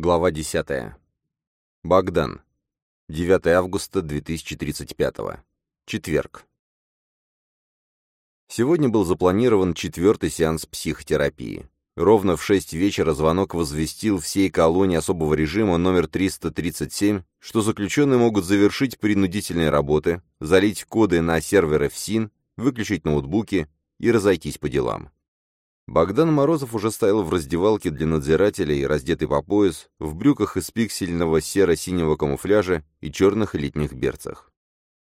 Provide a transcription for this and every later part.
Глава 10. Богдан. 9 августа 2035. Четверг. Сегодня был запланирован четвертый сеанс психотерапии. Ровно в 6 вечера звонок возвестил всей колонии особого режима номер 337, что заключенные могут завершить принудительные работы, залить коды на серверы ФСИН, выключить ноутбуки и разойтись по делам. Богдан Морозов уже стоял в раздевалке для надзирателей, раздетый по пояс, в брюках из пиксельного серо-синего камуфляжа и черных летних берцах.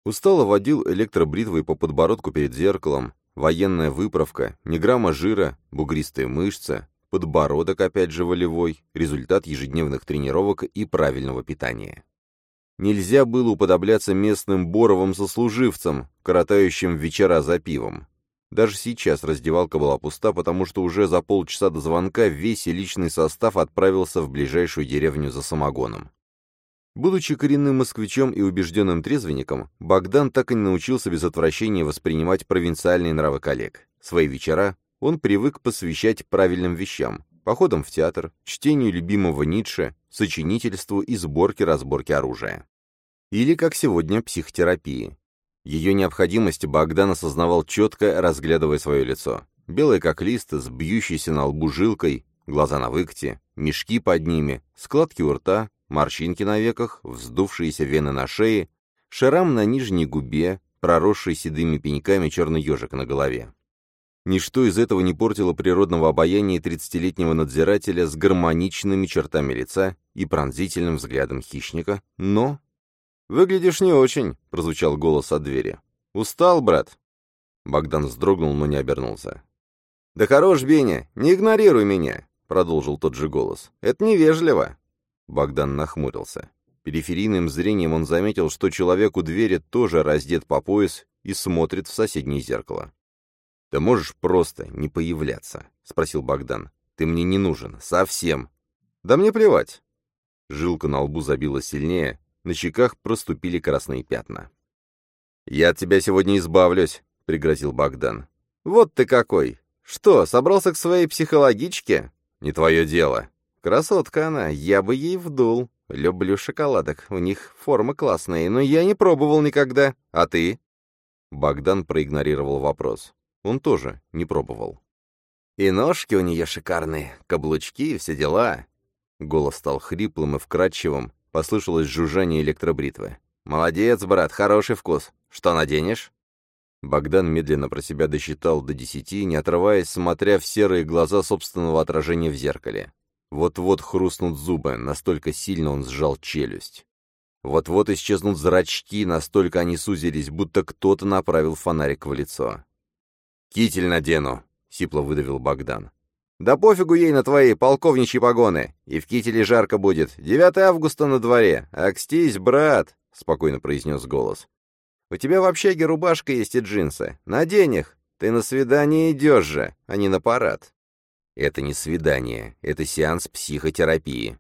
Устало водил электробритвой по подбородку перед зеркалом, военная выправка, ни грамма жира, бугристые мышцы, подбородок опять же волевой, результат ежедневных тренировок и правильного питания. Нельзя было уподобляться местным боровым сослуживцам, коротающим вечера за пивом. Даже сейчас раздевалка была пуста, потому что уже за полчаса до звонка весь личный состав отправился в ближайшую деревню за самогоном. Будучи коренным москвичом и убежденным трезвенником, Богдан так и не научился без отвращения воспринимать провинциальные нравы коллег. Свои вечера он привык посвящать правильным вещам, походам в театр, чтению любимого Ницше, сочинительству и сборке-разборке оружия. Или, как сегодня, психотерапии. Ее необходимость Богдан осознавал четко, разглядывая свое лицо. Белое как лист, с бьющейся на лбу жилкой, глаза на выкте, мешки под ними, складки у рта, морщинки на веках, вздувшиеся вены на шее, шрам на нижней губе, проросший седыми пеньками черный ежик на голове. Ничто из этого не портило природного обаяния тридцатилетнего надзирателя с гармоничными чертами лица и пронзительным взглядом хищника, но «Выглядишь не очень», — прозвучал голос от двери. «Устал, брат?» Богдан вздрогнул, но не обернулся. «Да хорош, Беня, не игнорируй меня», — продолжил тот же голос. «Это невежливо». Богдан нахмурился. Периферийным зрением он заметил, что человек у двери тоже раздет по пояс и смотрит в соседнее зеркало. «Ты можешь просто не появляться?» — спросил Богдан. «Ты мне не нужен. Совсем». «Да мне плевать». Жилка на лбу забила сильнее, на щеках проступили красные пятна. «Я от тебя сегодня избавлюсь», — пригрозил Богдан. «Вот ты какой! Что, собрался к своей психологичке? Не твое дело. Красотка она, я бы ей вдул. Люблю шоколадок, у них форма классная, но я не пробовал никогда. А ты?» Богдан проигнорировал вопрос. Он тоже не пробовал. «И ножки у нее шикарные, каблучки и все дела». Голос стал хриплым и вкрадчивым, Послышалось жужжание электробритвы. «Молодец, брат, хороший вкус. Что наденешь?» Богдан медленно про себя досчитал до десяти, не отрываясь, смотря в серые глаза собственного отражения в зеркале. Вот-вот хрустнут зубы, настолько сильно он сжал челюсть. Вот-вот исчезнут зрачки, настолько они сузились, будто кто-то направил фонарик в лицо. «Китель надену», — сипло выдавил Богдан. Да пофигу ей на твои полковничьи погоны. И в кителе жарко будет. 9 августа на дворе. Акстись, брат, — спокойно произнес голос. У тебя в общаге рубашка есть и джинсы. Надень их. Ты на свидание идешь же, а не на парад. Это не свидание, это сеанс психотерапии.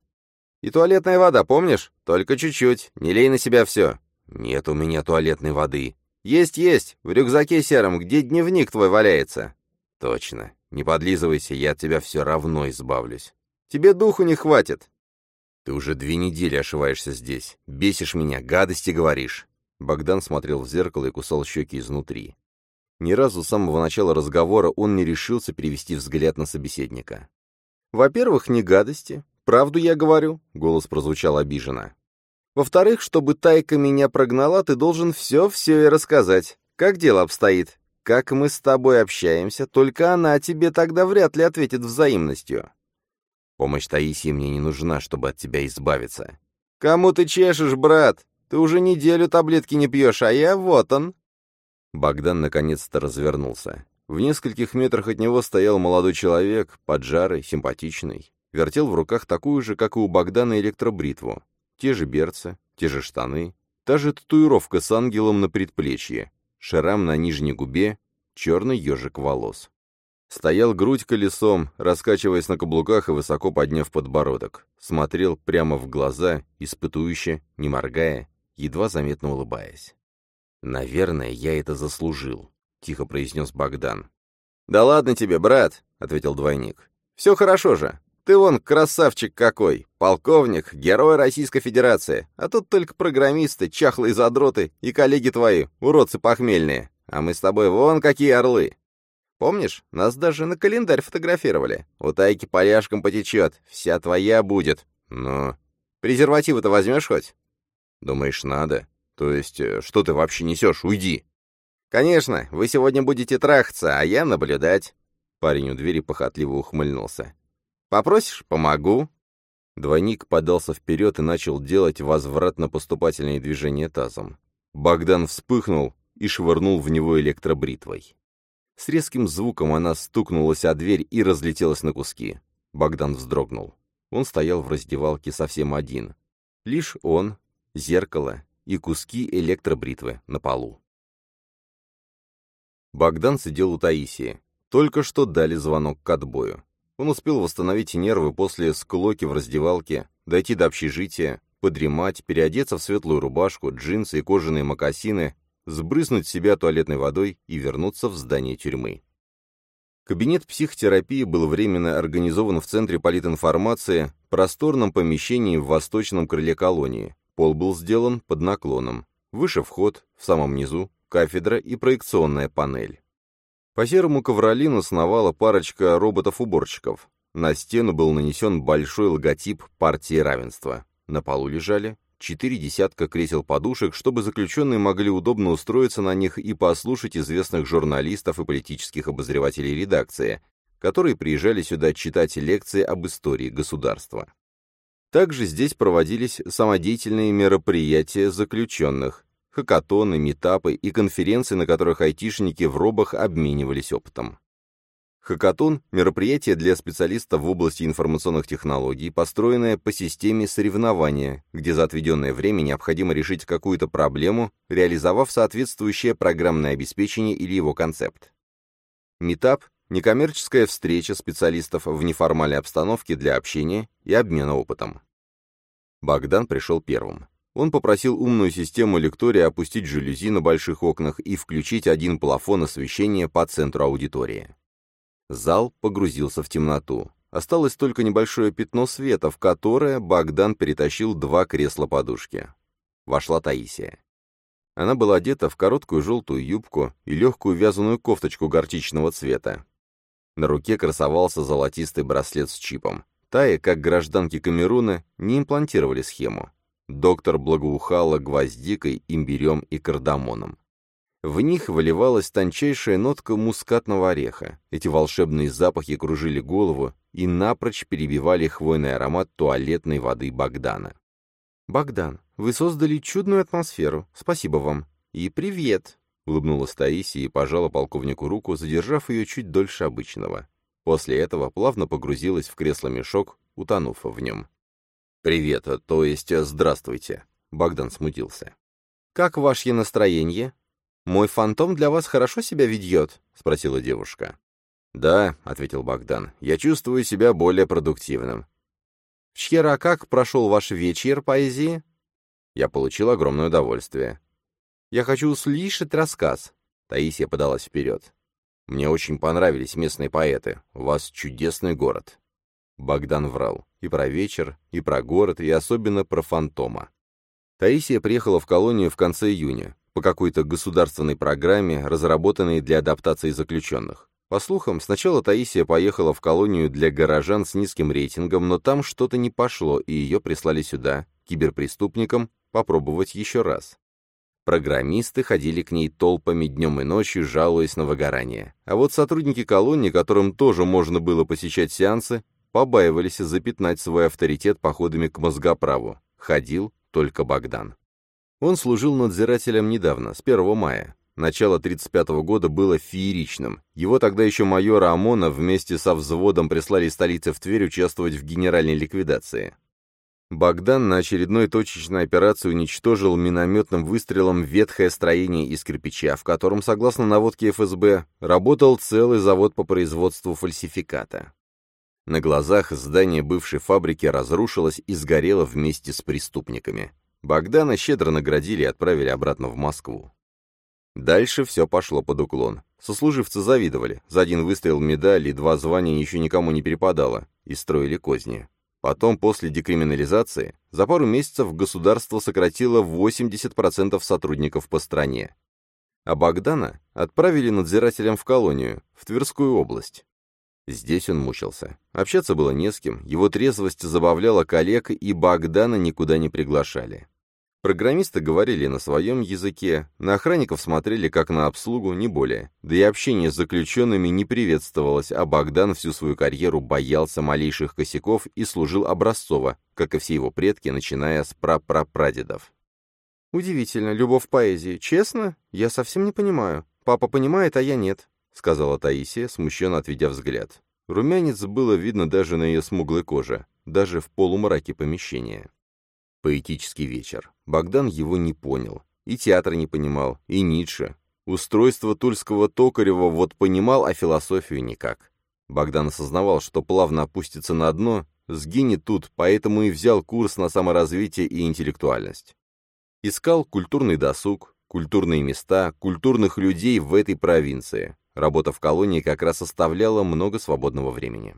И туалетная вода, помнишь? Только чуть-чуть. Не лей на себя все. Нет у меня туалетной воды. Есть-есть, в рюкзаке сером, где дневник твой валяется. Точно. Не подлизывайся, я от тебя все равно избавлюсь. Тебе духу не хватит. Ты уже две недели ошиваешься здесь. Бесишь меня, гадости говоришь. Богдан смотрел в зеркало и кусал щеки изнутри. Ни разу с самого начала разговора он не решился перевести взгляд на собеседника. «Во-первых, не гадости. Правду я говорю», — голос прозвучал обиженно. «Во-вторых, чтобы Тайка меня прогнала, ты должен все-все и рассказать. Как дело обстоит? Как мы с тобой общаемся, только она тебе тогда вряд ли ответит взаимностью. Помощь Таисии мне не нужна, чтобы от тебя избавиться. Кому ты чешешь, брат? Ты уже неделю таблетки не пьешь, а я вот он. Богдан наконец-то развернулся. В нескольких метрах от него стоял молодой человек, поджарый, симпатичный. Вертел в руках такую же, как и у Богдана, электробритву. Те же берцы, те же штаны, та же татуировка с ангелом на предплечье, шрам на нижней губе, черный ежик волос. Стоял грудь колесом, раскачиваясь на каблуках и высоко подняв подбородок. Смотрел прямо в глаза, испытующе, не моргая, едва заметно улыбаясь. «Наверное, я это заслужил», — тихо произнес Богдан. «Да ладно тебе, брат», — ответил двойник. «Все хорошо же. Ты вон красавчик какой, полковник, герой Российской Федерации, а тут только программисты, чахлые задроты и коллеги твои, уродцы похмельные. А мы с тобой вон какие орлы. Помнишь, нас даже на календарь фотографировали. У Тайки поляшком потечет, вся твоя будет. Но презервативы-то возьмешь хоть? Думаешь, надо? То есть, э, что ты вообще несешь? Уйди. Конечно, вы сегодня будете трахаться, а я наблюдать. Парень у двери похотливо ухмыльнулся. Попросишь? Помогу. Двойник подался вперед и начал делать возвратно-поступательные движения тазом. Богдан вспыхнул и швырнул в него электробритвой. С резким звуком она стукнулась о дверь и разлетелась на куски. Богдан вздрогнул. Он стоял в раздевалке совсем один. Лишь он, зеркало и куски электробритвы на полу. Богдан сидел у Таисии. Только что дали звонок к отбою. Он успел восстановить нервы после склоки в раздевалке, дойти до общежития, подремать, переодеться в светлую рубашку, джинсы и кожаные мокасины, сбрызнуть себя туалетной водой и вернуться в здание тюрьмы. Кабинет психотерапии был временно организован в Центре политинформации, просторном помещении в восточном крыле колонии. Пол был сделан под наклоном. Выше вход, в самом низу, кафедра и проекционная панель. По серому ковролину сновала парочка роботов-уборщиков. На стену был нанесен большой логотип партии равенства. На полу лежали четыре десятка кресел-подушек, чтобы заключенные могли удобно устроиться на них и послушать известных журналистов и политических обозревателей редакции, которые приезжали сюда читать лекции об истории государства. Также здесь проводились самодеятельные мероприятия заключенных, хакатоны, метапы и конференции, на которых айтишники в робах обменивались опытом. Хакатон – мероприятие для специалистов в области информационных технологий, построенное по системе соревнования, где за отведенное время необходимо решить какую-то проблему, реализовав соответствующее программное обеспечение или его концепт. Метап – некоммерческая встреча специалистов в неформальной обстановке для общения и обмена опытом. Богдан пришел первым. Он попросил умную систему лектория опустить жалюзи на больших окнах и включить один плафон освещения по центру аудитории. Зал погрузился в темноту. Осталось только небольшое пятно света, в которое Богдан перетащил два кресла-подушки. Вошла Таисия. Она была одета в короткую желтую юбку и легкую вязаную кофточку горчичного цвета. На руке красовался золотистый браслет с чипом. Тая, как гражданки Камеруна, не имплантировали схему. Доктор благоухала гвоздикой, имбирем и кардамоном. В них выливалась тончайшая нотка мускатного ореха. Эти волшебные запахи кружили голову и напрочь перебивали хвойный аромат туалетной воды Богдана. «Богдан, вы создали чудную атмосферу. Спасибо вам. И привет!» — улыбнулась Таисия и пожала полковнику руку, задержав ее чуть дольше обычного. После этого плавно погрузилась в кресло-мешок, утонув в нем. «Привет, то есть здравствуйте», — Богдан смутился. «Как ваше настроение? Мой фантом для вас хорошо себя ведет?» — спросила девушка. «Да», — ответил Богдан, — «я чувствую себя более продуктивным». «Вчера как прошел ваш вечер поэзии?» Я получил огромное удовольствие. «Я хочу услышать рассказ». Таисия подалась вперед. «Мне очень понравились местные поэты. У вас чудесный город». Богдан врал. И про вечер, и про город, и особенно про фантома. Таисия приехала в колонию в конце июня, по какой-то государственной программе, разработанной для адаптации заключенных. По слухам, сначала Таисия поехала в колонию для горожан с низким рейтингом, но там что-то не пошло, и ее прислали сюда, киберпреступникам, попробовать еще раз. Программисты ходили к ней толпами днем и ночью, жалуясь на выгорание. А вот сотрудники колонии, которым тоже можно было посещать сеансы, побаивались запятнать свой авторитет походами к мозгоправу. Ходил только Богдан. Он служил надзирателем недавно, с 1 мая. Начало 1935 года было фееричным. Его тогда еще майора ОМОНа вместе со взводом прислали из столицы в Тверь участвовать в генеральной ликвидации. Богдан на очередной точечной операции уничтожил минометным выстрелом ветхое строение из кирпича, в котором, согласно наводке ФСБ, работал целый завод по производству фальсификата. На глазах здание бывшей фабрики разрушилось и сгорело вместе с преступниками. Богдана щедро наградили и отправили обратно в Москву. Дальше все пошло под уклон. Сослуживцы завидовали. За один выстрел медаль и два звания еще никому не перепадало. И строили козни. Потом, после декриминализации, за пару месяцев государство сократило 80% сотрудников по стране. А Богдана отправили надзирателем в колонию, в Тверскую область. Здесь он мучился. Общаться было не с кем, его трезвость забавляла коллег, и Богдана никуда не приглашали. Программисты говорили на своем языке, на охранников смотрели как на обслугу, не более. Да и общение с заключенными не приветствовалось, а Богдан всю свою карьеру боялся малейших косяков и служил образцово, как и все его предки, начиная с прапрапрадедов. «Удивительно, любовь поэзии. Честно? Я совсем не понимаю. Папа понимает, а я нет», — сказала Таисия, смущенно отведя взгляд. Румянец было видно даже на ее смуглой коже, даже в полумраке помещения. Поэтический вечер. Богдан его не понял. И театр не понимал, и Ницше. Устройство тульского Токарева вот понимал, а философию никак. Богдан осознавал, что плавно опустится на дно, сгинет тут, поэтому и взял курс на саморазвитие и интеллектуальность. Искал культурный досуг, культурные места, культурных людей в этой провинции. Работа в колонии как раз оставляла много свободного времени.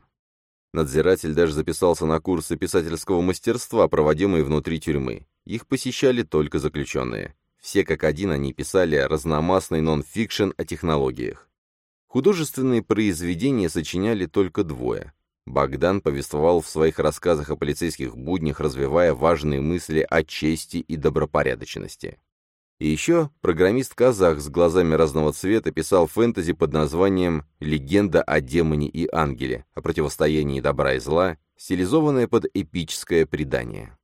Надзиратель даже записался на курсы писательского мастерства, проводимые внутри тюрьмы. Их посещали только заключенные. Все как один они писали разномастный нон-фикшн о технологиях. Художественные произведения сочиняли только двое. Богдан повествовал в своих рассказах о полицейских буднях, развивая важные мысли о чести и добропорядочности. И еще программист-казах с глазами разного цвета писал фэнтези под названием «Легенда о демоне и ангеле», о противостоянии добра и зла, стилизованное под эпическое предание.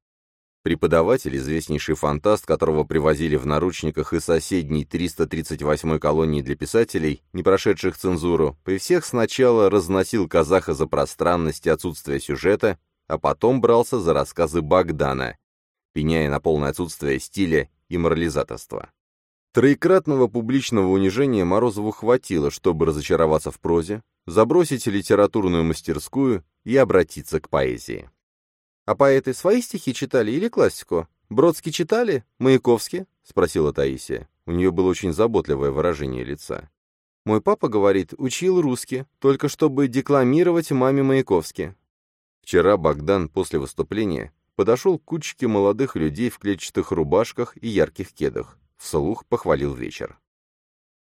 Преподаватель, известнейший фантаст, которого привозили в наручниках из соседней 338-й колонии для писателей, не прошедших цензуру, при всех сначала разносил казаха за пространность и отсутствие сюжета, а потом брался за рассказы Богдана, пеняя на полное отсутствие стиля и морализаторства. Троекратного публичного унижения Морозову хватило, чтобы разочароваться в прозе, забросить литературную мастерскую и обратиться к поэзии. «А поэты свои стихи читали или классику? Бродский читали? Маяковский?» — спросила Таисия. У нее было очень заботливое выражение лица. «Мой папа, говорит, учил русский, только чтобы декламировать маме Маяковский». Вчера Богдан после выступления подошел к кучке молодых людей в клетчатых рубашках и ярких кедах. Вслух похвалил вечер.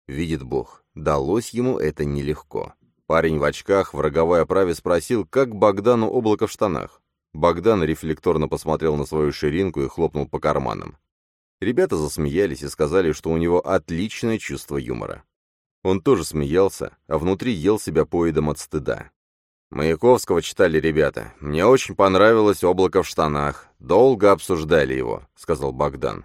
Видит Бог, далось ему это нелегко. Парень в очках в роговой оправе спросил, как Богдану облако в штанах. Богдан рефлекторно посмотрел на свою ширинку и хлопнул по карманам. Ребята засмеялись и сказали, что у него отличное чувство юмора. Он тоже смеялся, а внутри ел себя поедом от стыда. «Маяковского читали ребята. Мне очень понравилось «Облако в штанах». Долго обсуждали его», — сказал Богдан.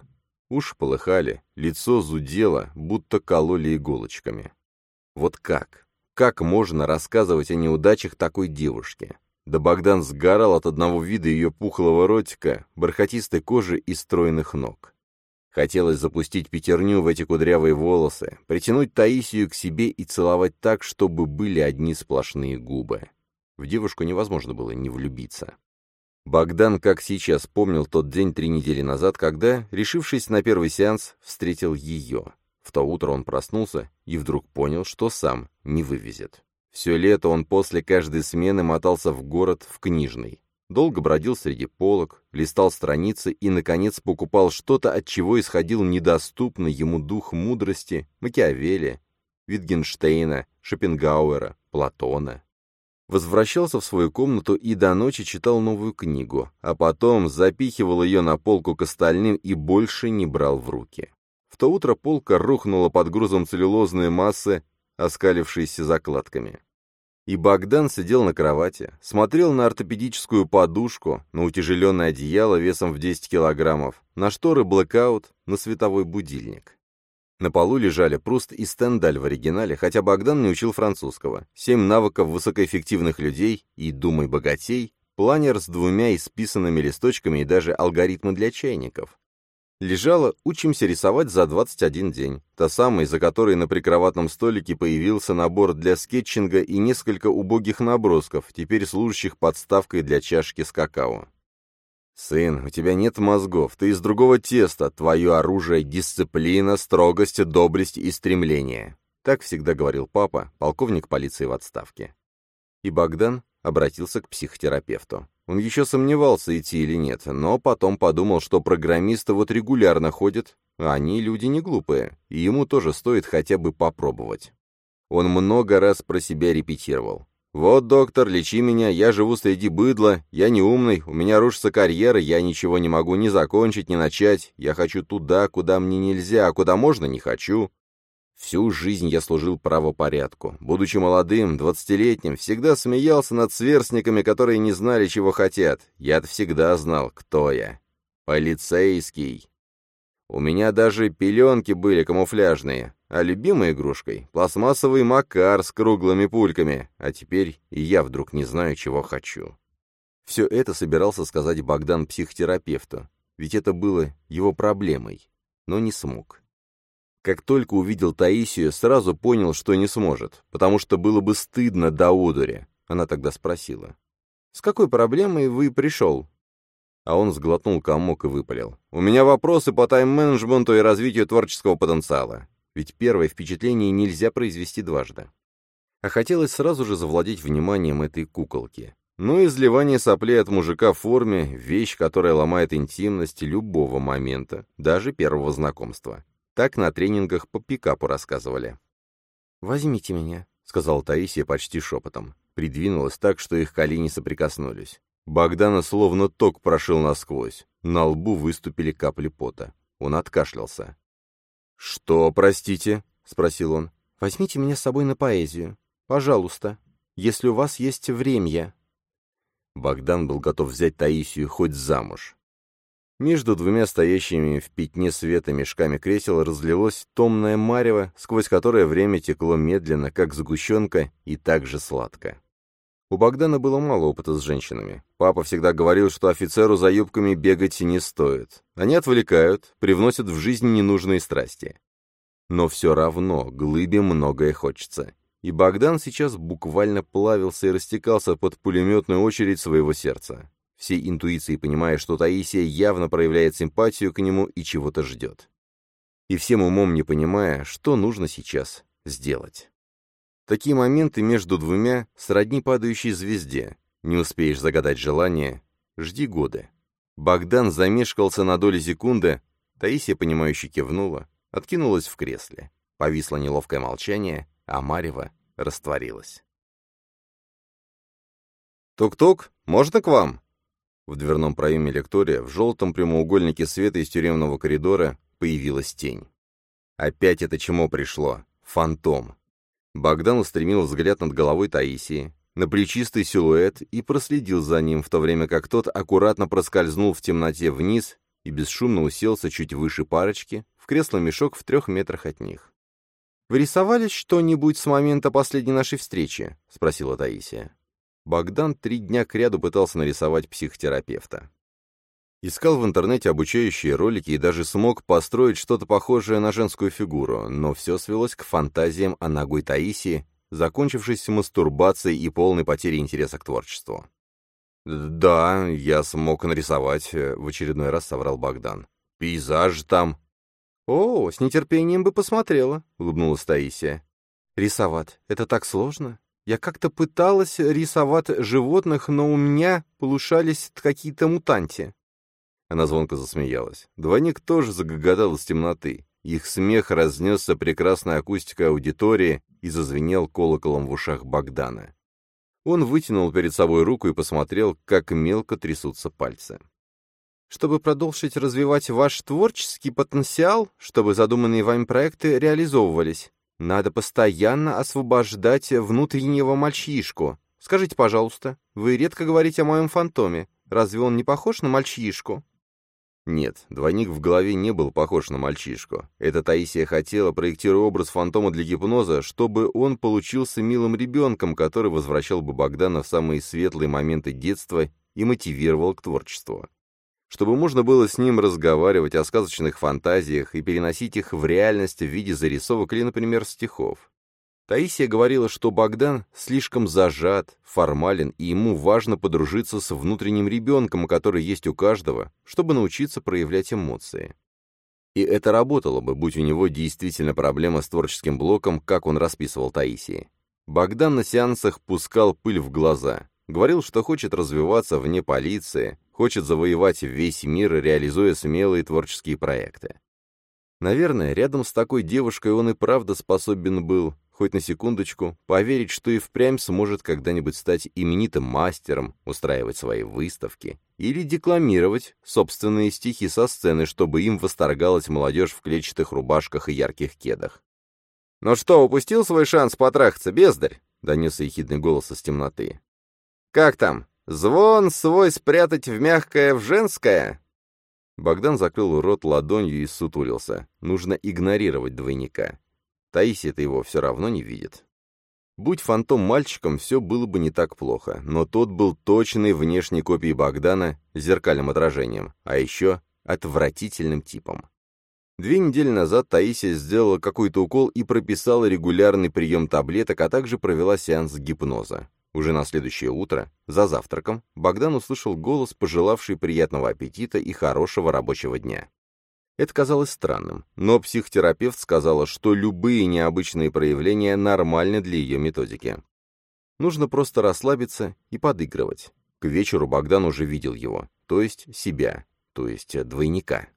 Уж полыхали, лицо зудело, будто кололи иголочками. Вот как? Как можно рассказывать о неудачах такой девушки? Да Богдан сгорал от одного вида ее пухлого ротика, бархатистой кожи и стройных ног. Хотелось запустить пятерню в эти кудрявые волосы, притянуть Таисию к себе и целовать так, чтобы были одни сплошные губы. В девушку невозможно было не влюбиться. Богдан, как сейчас, помнил тот день три недели назад, когда, решившись на первый сеанс, встретил ее. В то утро он проснулся и вдруг понял, что сам не вывезет. Все лето он после каждой смены мотался в город в книжный. Долго бродил среди полок, листал страницы и, наконец, покупал что-то, от чего исходил недоступный ему дух мудрости Макиавелли, Витгенштейна, Шопенгауэра, Платона возвращался в свою комнату и до ночи читал новую книгу, а потом запихивал ее на полку к остальным и больше не брал в руки. В то утро полка рухнула под грузом целлюлозной массы, оскалившейся закладками. И Богдан сидел на кровати, смотрел на ортопедическую подушку, на утяжеленное одеяло весом в 10 килограммов, на шторы блэкаут, на световой будильник. На полу лежали Пруст и Стендаль в оригинале, хотя Богдан не учил французского. Семь навыков высокоэффективных людей и «Думай богатей», планер с двумя исписанными листочками и даже алгоритмы для чайников. Лежала «Учимся рисовать за 21 день», та самая, из-за которой на прикроватном столике появился набор для скетчинга и несколько убогих набросков, теперь служащих подставкой для чашки с какао. «Сын, у тебя нет мозгов, ты из другого теста, твое оружие — дисциплина, строгость, доблесть и стремление. Так всегда говорил папа, полковник полиции в отставке. И Богдан обратился к психотерапевту. Он еще сомневался, идти или нет, но потом подумал, что программисты вот регулярно ходят, а они люди не глупые, и ему тоже стоит хотя бы попробовать. Он много раз про себя репетировал. «Вот, доктор, лечи меня, я живу среди быдла, я не умный, у меня рушится карьера, я ничего не могу ни закончить, ни начать, я хочу туда, куда мне нельзя, а куда можно, не хочу». Всю жизнь я служил правопорядку. Будучи молодым, двадцатилетним, всегда смеялся над сверстниками, которые не знали, чего хотят. Я-то всегда знал, кто я. Полицейский. У меня даже пеленки были камуфляжные, а любимой игрушкой — пластмассовый макар с круглыми пульками, а теперь и я вдруг не знаю, чего хочу. Все это собирался сказать Богдан психотерапевту, ведь это было его проблемой, но не смог. Как только увидел Таисию, сразу понял, что не сможет, потому что было бы стыдно до одури. Она тогда спросила. «С какой проблемой вы пришел?» А он сглотнул комок и выпалил. «У меня вопросы по тайм-менеджменту и развитию творческого потенциала. Ведь первое впечатление нельзя произвести дважды. А хотелось сразу же завладеть вниманием этой куколки. Ну, изливание соплей от мужика в форме — вещь, которая ломает интимность любого момента, даже первого знакомства. Так на тренингах по пикапу рассказывали. «Возьмите меня», — сказала Таисия почти шепотом. Придвинулась так, что их колени соприкоснулись. Богдана словно ток прошил насквозь. На лбу выступили капли пота. Он откашлялся. «Что, простите?» — спросил он. «Возьмите меня с собой на поэзию. Пожалуйста. Если у вас есть время». Богдан был готов взять Таисию хоть замуж. Между двумя стоящими в пятне света мешками кресел разлилось томное марево, сквозь которое время текло медленно, как сгущенка, и так же сладко. У Богдана было мало опыта с женщинами. Папа всегда говорил, что офицеру за юбками бегать не стоит. Они отвлекают, привносят в жизнь ненужные страсти. Но все равно глыбе многое хочется. И Богдан сейчас буквально плавился и растекался под пулеметную очередь своего сердца. Всей интуицией понимая, что Таисия явно проявляет симпатию к нему и чего-то ждет. И всем умом не понимая, что нужно сейчас сделать. Такие моменты между двумя сродни падающей звезде. Не успеешь загадать желание, жди годы. Богдан замешкался на доли секунды, Таисия, понимающе кивнула, откинулась в кресле. Повисло неловкое молчание, а Марева растворилась. «Тук-тук, можно к вам?» В дверном проеме лектория, в желтом прямоугольнике света из тюремного коридора, появилась тень. Опять это чему пришло? Фантом. Богдан устремил взгляд над головой Таисии, на плечистый силуэт и проследил за ним, в то время как тот аккуратно проскользнул в темноте вниз и бесшумно уселся чуть выше парочки, в кресло-мешок в трех метрах от них. «Вы рисовали что-нибудь с момента последней нашей встречи?» — спросила Таисия. Богдан три дня кряду пытался нарисовать психотерапевта. Искал в интернете обучающие ролики и даже смог построить что-то похожее на женскую фигуру, но все свелось к фантазиям о ногой Таисии, закончившейся мастурбацией и полной потерей интереса к творчеству. «Да, я смог нарисовать», — в очередной раз соврал Богдан. «Пейзаж там». «О, с нетерпением бы посмотрела», — улыбнулась Таисия. «Рисовать — это так сложно. Я как-то пыталась рисовать животных, но у меня получались какие-то мутанти. Она звонко засмеялась. Двойник тоже загоготал из темноты. Их смех разнесся прекрасной акустикой аудитории и зазвенел колоколом в ушах Богдана. Он вытянул перед собой руку и посмотрел, как мелко трясутся пальцы. Чтобы продолжить развивать ваш творческий потенциал, чтобы задуманные вами проекты реализовывались, надо постоянно освобождать внутреннего мальчишку. Скажите, пожалуйста, вы редко говорите о моем фантоме. Разве он не похож на мальчишку? Нет, двойник в голове не был похож на мальчишку. Эта Таисия хотела, проектируя образ фантома для гипноза, чтобы он получился милым ребенком, который возвращал бы Богдана в самые светлые моменты детства и мотивировал к творчеству. Чтобы можно было с ним разговаривать о сказочных фантазиях и переносить их в реальность в виде зарисовок или, например, стихов. Таисия говорила, что Богдан слишком зажат, формален, и ему важно подружиться с внутренним ребенком, который есть у каждого, чтобы научиться проявлять эмоции. И это работало бы, будь у него действительно проблема с творческим блоком, как он расписывал Таисии. Богдан на сеансах пускал пыль в глаза. Говорил, что хочет развиваться вне полиции, хочет завоевать весь мир, реализуя смелые творческие проекты. Наверное, рядом с такой девушкой он и правда способен был, хоть на секундочку, поверить, что и впрямь сможет когда-нибудь стать именитым мастером, устраивать свои выставки или декламировать собственные стихи со сцены, чтобы им восторгалась молодежь в клетчатых рубашках и ярких кедах. «Ну что, упустил свой шанс потрахаться, бездарь?» — донесся ехидный голос из темноты. «Как там? Звон свой спрятать в мягкое, в женское?» Богдан закрыл рот ладонью и сутулился. Нужно игнорировать двойника. Таисия-то его все равно не видит. Будь фантом мальчиком, все было бы не так плохо, но тот был точной внешней копией Богдана, зеркальным отражением, а еще отвратительным типом. Две недели назад Таисия сделала какой-то укол и прописала регулярный прием таблеток, а также провела сеанс гипноза. Уже на следующее утро, за завтраком, Богдан услышал голос, пожелавший приятного аппетита и хорошего рабочего дня. Это казалось странным, но психотерапевт сказала, что любые необычные проявления нормальны для ее методики. Нужно просто расслабиться и подыгрывать. К вечеру Богдан уже видел его, то есть себя, то есть двойника.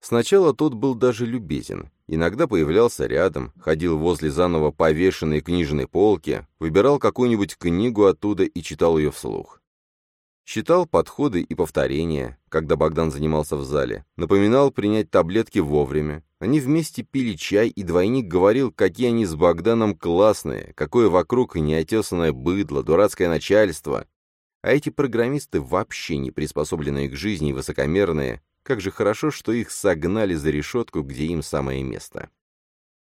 Сначала тот был даже любезен, иногда появлялся рядом, ходил возле заново повешенной книжной полки, выбирал какую-нибудь книгу оттуда и читал ее вслух. Считал подходы и повторения, когда Богдан занимался в зале, напоминал принять таблетки вовремя. Они вместе пили чай, и двойник говорил, какие они с Богданом классные, какое вокруг неотесанное быдло, дурацкое начальство. А эти программисты вообще не приспособленные к жизни и высокомерные, как же хорошо, что их согнали за решетку, где им самое место.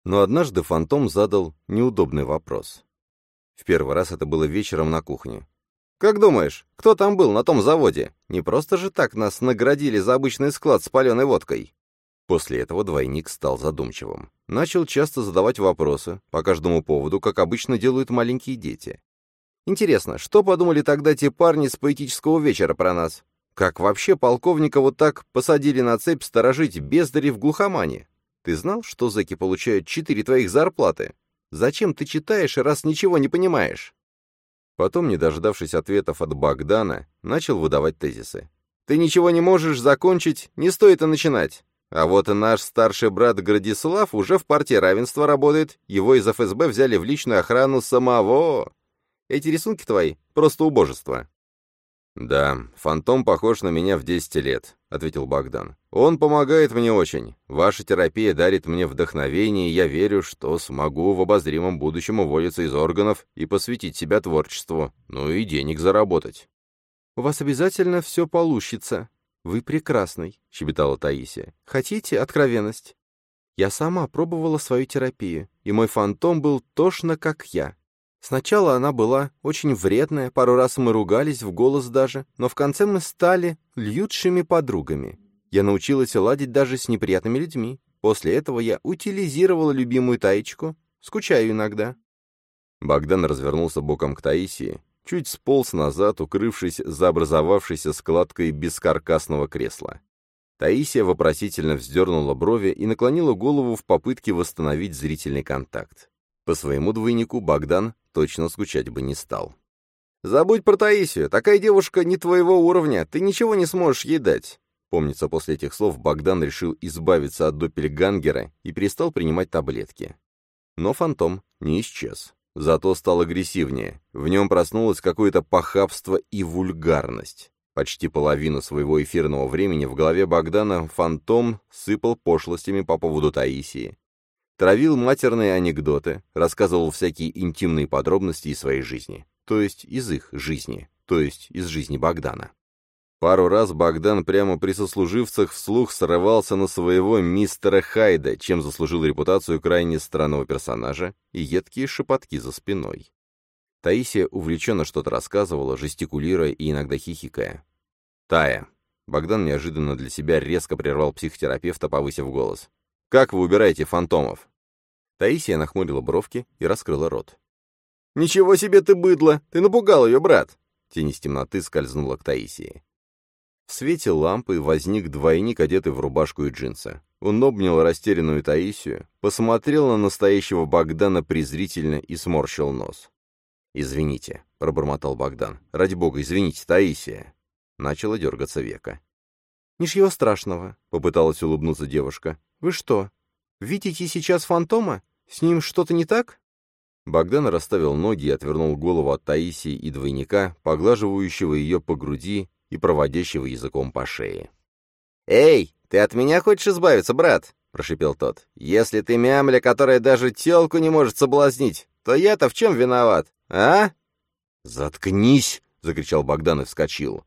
Но однажды Фантом задал неудобный вопрос. В первый раз это было вечером на кухне. «Как думаешь, кто там был на том заводе? Не просто же так нас наградили за обычный склад с паленой водкой». После этого двойник стал задумчивым. Начал часто задавать вопросы, по каждому поводу, как обычно делают маленькие дети. «Интересно, что подумали тогда те парни с поэтического вечера про нас? Как вообще полковника вот так посадили на цепь сторожить бездари в глухомане? Ты знал, что зэки получают четыре твоих зарплаты? Зачем ты читаешь, раз ничего не понимаешь?» Потом, не дождавшись ответов от Богдана, начал выдавать тезисы. «Ты ничего не можешь закончить, не стоит и начинать. А вот и наш старший брат Градислав уже в партии равенства работает, его из ФСБ взяли в личную охрану самого. Эти рисунки твои — просто убожество». «Да, фантом похож на меня в 10 лет», — ответил Богдан. «Он помогает мне очень. Ваша терапия дарит мне вдохновение, и я верю, что смогу в обозримом будущем уволиться из органов и посвятить себя творчеству, ну и денег заработать». «У вас обязательно все получится. Вы прекрасный», — щебетала Таисия. «Хотите откровенность?» «Я сама пробовала свою терапию, и мой фантом был тошно, как я. Сначала она была очень вредная, пару раз мы ругались, в голос даже, но в конце мы стали льютшими подругами. Я научилась ладить даже с неприятными людьми. После этого я утилизировала любимую Таечку, скучаю иногда. Богдан развернулся боком к Таисии, чуть сполз назад, укрывшись за образовавшейся складкой бескаркасного кресла. Таисия вопросительно вздернула брови и наклонила голову в попытке восстановить зрительный контакт. По своему двойнику Богдан точно скучать бы не стал. «Забудь про Таисию, такая девушка не твоего уровня, ты ничего не сможешь ей дать». Помнится, после этих слов Богдан решил избавиться от доппельгангера и перестал принимать таблетки. Но фантом не исчез. Зато стал агрессивнее. В нем проснулось какое-то похабство и вульгарность. Почти половину своего эфирного времени в голове Богдана фантом сыпал пошлостями по поводу Таисии, Травил матерные анекдоты, рассказывал всякие интимные подробности из своей жизни, то есть из их жизни, то есть из жизни Богдана. Пару раз Богдан прямо при сослуживцах вслух срывался на своего мистера Хайда, чем заслужил репутацию крайне странного персонажа и едкие шепотки за спиной. Таисия увлеченно что-то рассказывала, жестикулируя и иногда хихикая. «Тая». Богдан неожиданно для себя резко прервал психотерапевта, повысив голос. Как вы убираете фантомов?» Таисия нахмурила бровки и раскрыла рот. «Ничего себе ты быдло! Ты напугал ее, брат!» Тень из темноты скользнула к Таисии. В свете лампы возник двойник, одетый в рубашку и джинсы. Он обнял растерянную Таисию, посмотрел на настоящего Богдана презрительно и сморщил нос. «Извините», — пробормотал Богдан. «Ради бога, извините, Таисия». Начало дергаться века. «Ничего страшного», — попыталась улыбнуться девушка. «Вы что, видите сейчас фантома? С ним что-то не так?» Богдан расставил ноги и отвернул голову от Таисии и двойника, поглаживающего ее по груди и проводящего языком по шее. «Эй, ты от меня хочешь избавиться, брат?» — прошипел тот. «Если ты мямля, которая даже телку не может соблазнить, то я-то в чем виноват, а?» «Заткнись!» — закричал Богдан и вскочил.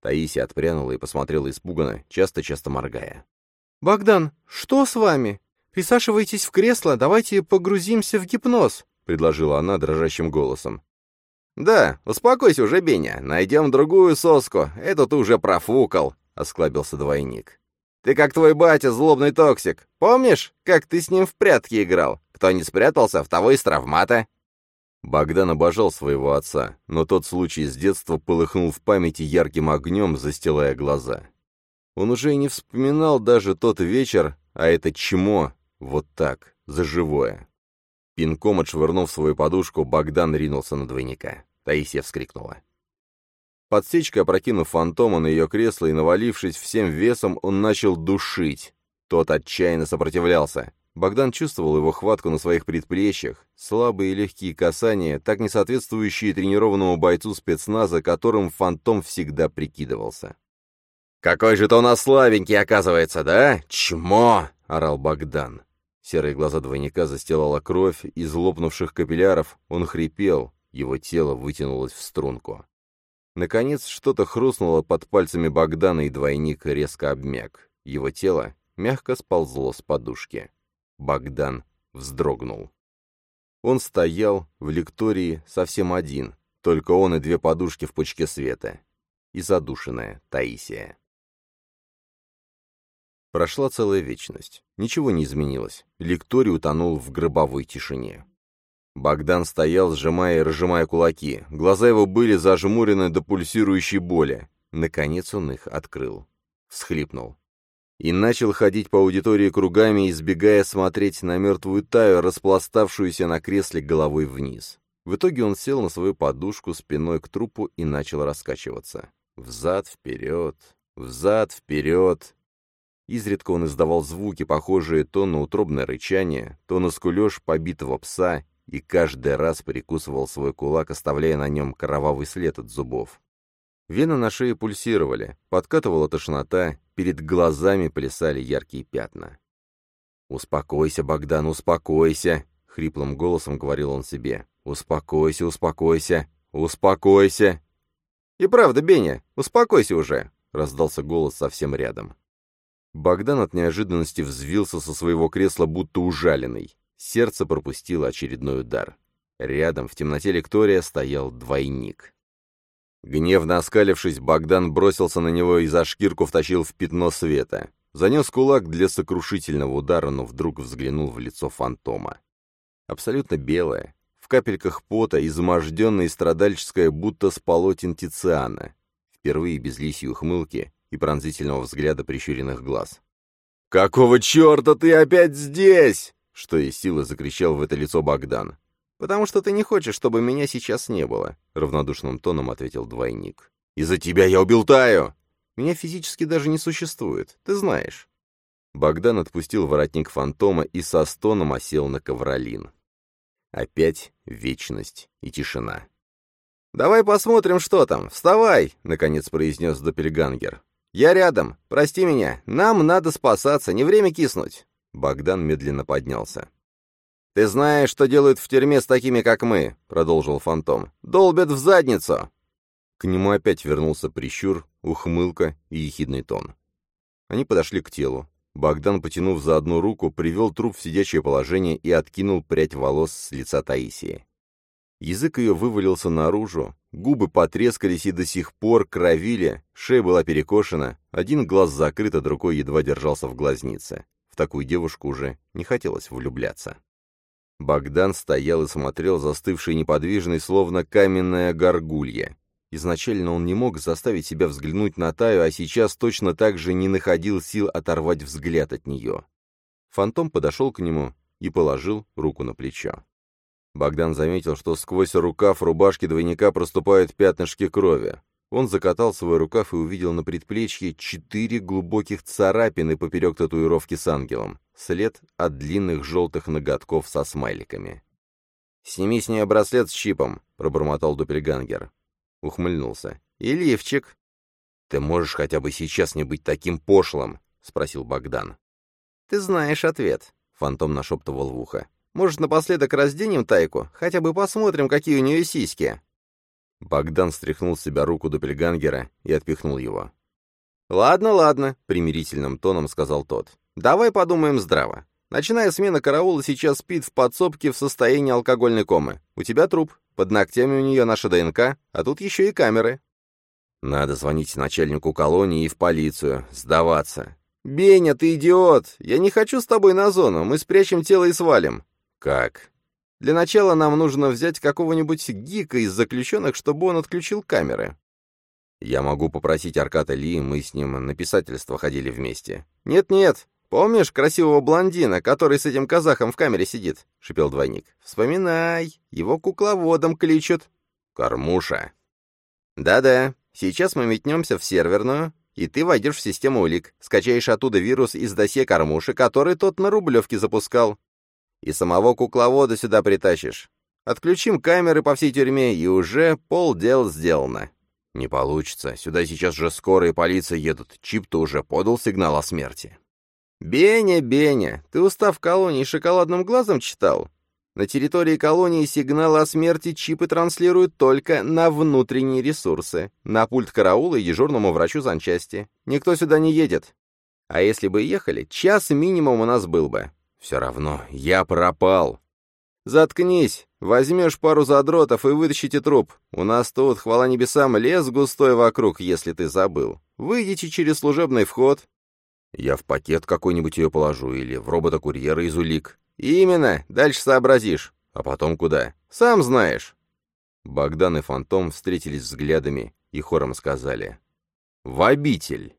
Таисия отпрянула и посмотрела испуганно, часто-часто моргая. «Богдан, что с вами? Присаживайтесь в кресло, давайте погрузимся в гипноз», — предложила она дрожащим голосом. «Да, успокойся уже, Беня, найдем другую соску, эту ты уже профукал», — осклабился двойник. «Ты как твой батя, злобный токсик. Помнишь, как ты с ним в прятки играл? Кто не спрятался, в того и с травмата». Богдан обожал своего отца, но тот случай с детства полыхнул в памяти ярким огнем, застилая глаза. Он уже и не вспоминал даже тот вечер, а это чмо, вот так, за живое. Пинком отшвырнув свою подушку, Богдан ринулся на двойника. Таисия вскрикнула. Подсечкой опрокинув фантома на ее кресло и навалившись всем весом, он начал душить. Тот отчаянно сопротивлялся. Богдан чувствовал его хватку на своих предплечьях, слабые и легкие касания, так не соответствующие тренированному бойцу спецназа, которым фантом всегда прикидывался. «Какой же ты у нас слабенький, оказывается, да? Чмо!» — орал Богдан. Серые глаза двойника застилала кровь, из лопнувших капилляров он хрипел, его тело вытянулось в струнку. Наконец что-то хрустнуло под пальцами Богдана, и двойник резко обмяк. Его тело мягко сползло с подушки. Богдан вздрогнул. Он стоял в лектории совсем один, только он и две подушки в пучке света. И задушенная Таисия. Прошла целая вечность. Ничего не изменилось. Лекторий утонул в гробовой тишине. Богдан стоял, сжимая и разжимая кулаки. Глаза его были зажмурены до пульсирующей боли. Наконец он их открыл. Всхлипнул и начал ходить по аудитории кругами, избегая смотреть на мертвую Таю, распластавшуюся на кресле головой вниз. В итоге он сел на свою подушку спиной к трупу и начал раскачиваться. Взад-вперед, взад-вперед. Изредка он издавал звуки, похожие то на утробное рычание, то на скулеж побитого пса, и каждый раз прикусывал свой кулак, оставляя на нем кровавый след от зубов. Вены на шее пульсировали, подкатывала тошнота, перед глазами плясали яркие пятна. «Успокойся, Богдан, успокойся!» — хриплым голосом говорил он себе. «Успокойся, успокойся, успокойся!» «И правда, Беня, успокойся уже!» — раздался голос совсем рядом. Богдан от неожиданности взвился со своего кресла, будто ужаленный. Сердце пропустило очередной удар. Рядом в темноте лектория стоял двойник. Гневно оскалившись, Богдан бросился на него и за шкирку втащил в пятно света. Занес кулак для сокрушительного удара, но вдруг взглянул в лицо фантома. Абсолютно белое, в капельках пота, изможденное и страдальческое, будто с полотен Тициана. Впервые без лисьей ухмылки и пронзительного взгляда прищуренных глаз. «Какого черта ты опять здесь?» Что из силы закричал в это лицо Богдан. «Потому что ты не хочешь, чтобы меня сейчас не было», — равнодушным тоном ответил двойник. «Из-за тебя я убил Таю!» «Меня физически даже не существует, ты знаешь». Богдан отпустил воротник фантома и со стоном осел на ковролин. Опять вечность и тишина. «Давай посмотрим, что там. Вставай!» — наконец произнес Доппельгангер. «Я рядом. Прости меня. Нам надо спасаться, не время киснуть». Богдан медленно поднялся. «Ты знаешь, что делают в тюрьме с такими, как мы», — продолжил Фантом. «Долбят в задницу!» К нему опять вернулся прищур, ухмылка и ехидный тон. Они подошли к телу. Богдан, потянув за одну руку, привел труп в сидячее положение и откинул прядь волос с лица Таисии. Язык ее вывалился наружу, губы потрескались и до сих пор кровили, шея была перекошена, один глаз закрыт, а другой едва держался в глазнице. В такую девушку уже не хотелось влюбляться. Богдан стоял и смотрел, застывший неподвижный, словно каменная горгулья. Изначально он не мог заставить себя взглянуть на Таю, а сейчас точно так же не находил сил оторвать взгляд от нее. Фантом подошел к нему и положил руку на плечо. Богдан заметил, что сквозь рукав рубашки двойника проступают пятнышки крови. Он закатал свой рукав и увидел на предплечье четыре глубоких царапины поперек татуировки с ангелом, след от длинных желтых ноготков со смайликами. «Сними с нее браслет с чипом», — пробормотал Дупельгангер. Ухмыльнулся. «И лифчик». «Ты можешь хотя бы сейчас не быть таким пошлым?» — спросил Богдан. «Ты знаешь ответ», — фантом нашептывал в ухо. «Может, напоследок разденем тайку? Хотя бы посмотрим, какие у нее сиськи». Богдан стряхнул с себя руку Доппельгангера и отпихнул его. «Ладно, ладно», — примирительным тоном сказал тот. «Давай подумаем здраво. Ночная смена караула сейчас спит в подсобке в состоянии алкогольной комы. У тебя труп, под ногтями у нее наша ДНК, а тут еще и камеры». «Надо звонить начальнику колонии и в полицию, сдаваться». «Беня, ты идиот! Я не хочу с тобой на зону, мы спрячем тело и свалим». «Как?» Для начала нам нужно взять какого-нибудь гика из заключенных, чтобы он отключил камеры. Я могу попросить Арката Ли, мы с ним на писательство ходили вместе. Нет-нет, помнишь красивого блондина, который с этим казахом в камере сидит? — шипел двойник. Вспоминай, его кукловодом кличут. Кормуша. Да-да, сейчас мы метнемся в серверную, и ты войдешь в систему улик, скачаешь оттуда вирус из досье Кормуши, который тот на Рублевке запускал. И самого кукловода сюда притащишь. Отключим камеры по всей тюрьме, и уже полдел сделано. Не получится. Сюда сейчас же скорая и полиция едут. Чип-то уже подал сигнал о смерти. «Беня, Беня, ты устав колонии шоколадным глазом читал? На территории колонии сигнал о смерти чипы транслируют только на внутренние ресурсы, на пульт караула и дежурному врачу санчасти. Никто сюда не едет. А если бы ехали, час минимум у нас был бы. Все равно, я пропал. Заткнись, возьмешь пару задротов и вытащите труп. У нас тут, хвала небесам, лес густой вокруг, если ты забыл. Выйдите через служебный вход. Я в пакет какой-нибудь ее положу или в робота-курьера из улик. Именно, дальше сообразишь. А потом куда? Сам знаешь. Богдан и Фантом встретились взглядами и хором сказали. «В обитель!»